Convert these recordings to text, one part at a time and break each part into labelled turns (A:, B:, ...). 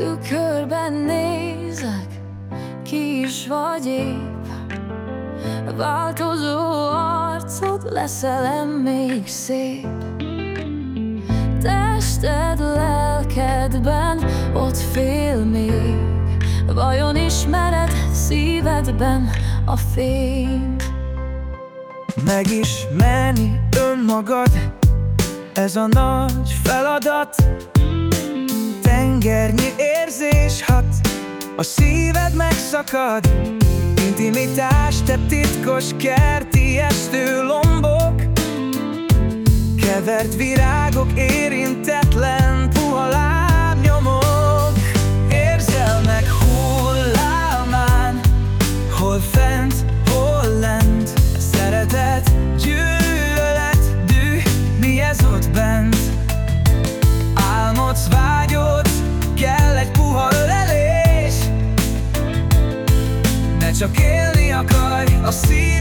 A: tükörben nézek, ki is vagy épp. Változó arcod leszel még szép. Tested lelkedben ott fél még. Vajon ismered szívedben a fényt?
B: Megismerni önmagad Ez a nagy feladat. Tengernyi A szíved megszakad Intimitás, te titkos kerti esztő lombok. Kevert virágok, érintetlen csak élni akarj, a szíved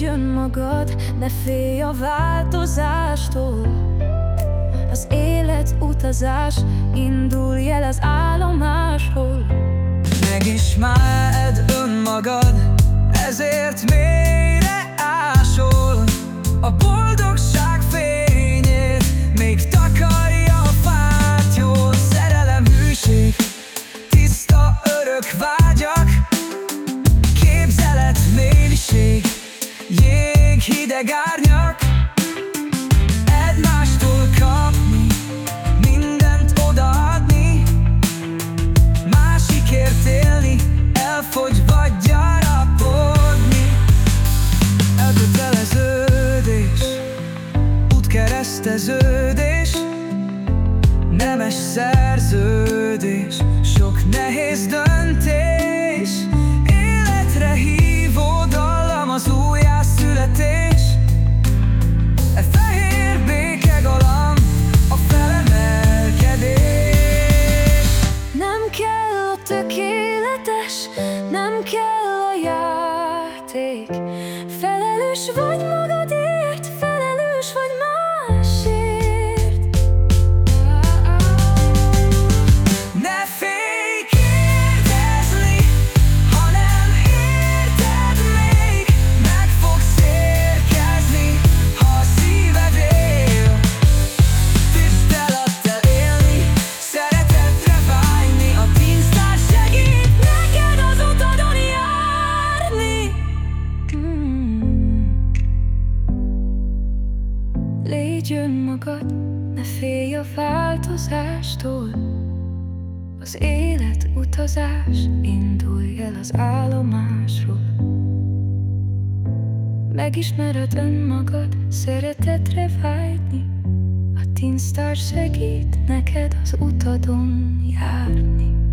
A: Légy önmagad, ne félj a változástól. Az élet utazás, indulj el az állomásról.
B: Megismered önmagad, ezért mélyre ásol. A boldogság fényét még takarja a fátyol Szerelem, hűség, tiszta örök vágyak Képzelet, méliség, jég, hideg árnyak. Egymástól kapni, mindent odaadni. Másikért élni, elfogy vagy gyarapodni. Elköteleződés, útkereszteződés. Nemes szerződés, sok nehéz döntés
A: játék Felelős vagy magadért, Légy önmagad, ne félj a változástól. Az élet utazás, indulj el az állomásról. Megismered önmagad, szeretetre vágyni. A tinsztár segít neked az utadon járni